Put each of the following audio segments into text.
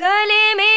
गले में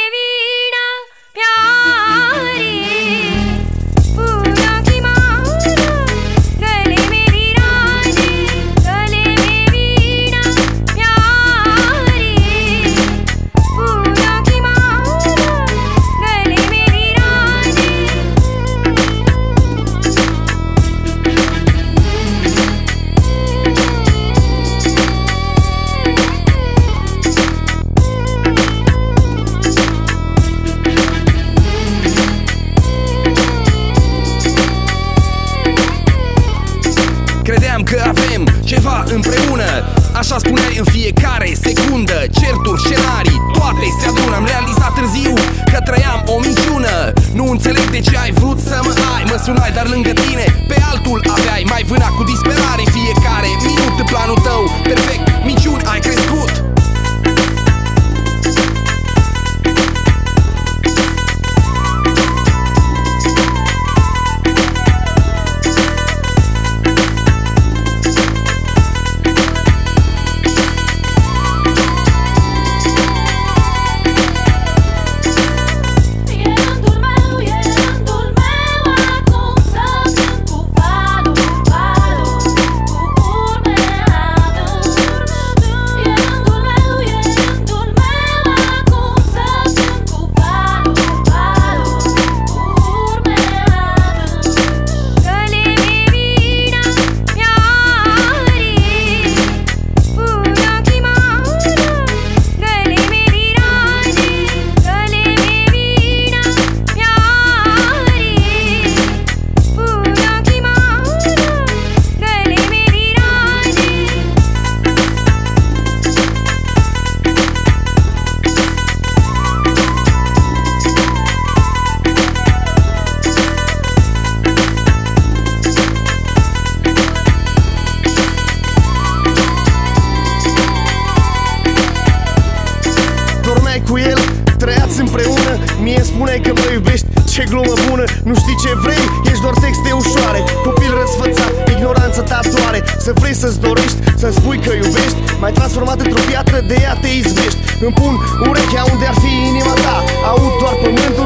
Credeam că avem ceva împreună. Așa spuneai în fiecare secundă. Certuri, scenarii, toate se adună. Am realizat târziu că trăiam o minciună. Nu înțeleg de ce ai vrut să mă ai. Mă sunai, dar lângă tine pe altul aveai. Mai vâna cu disperare fiecare minut în planul cu el, trăiați împreună. Mie spuneai că mă iubești, ce glumă bună. Nu știi ce vrei, ești doar texte ușoare. Copil răsfățat, ignoranță tatuare Să vrei să-ți dorești, să-mi spui că iubești. Mai transformat într-o piatră, de ea te izbești. Îmi pun urechea unde ar fi inima ta. Aud doar pământul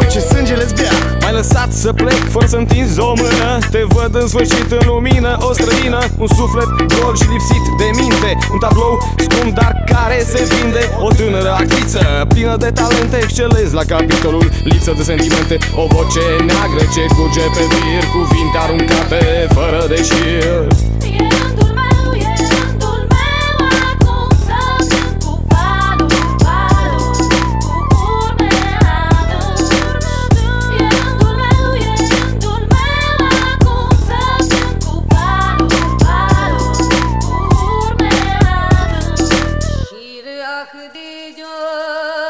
lăsat să plec fără să întinzi o mână. Te văd în sfârșit în lumină O străină, un suflet gol și lipsit de minte. Un tablou scump, dar care se vinde. O tânără actriță plină de talente Excelezi la capitolul lipsă de sentimente. O voce neagră ce curge pe vir Cuvinte aruncate fără de șir. E rândul meu, Señor.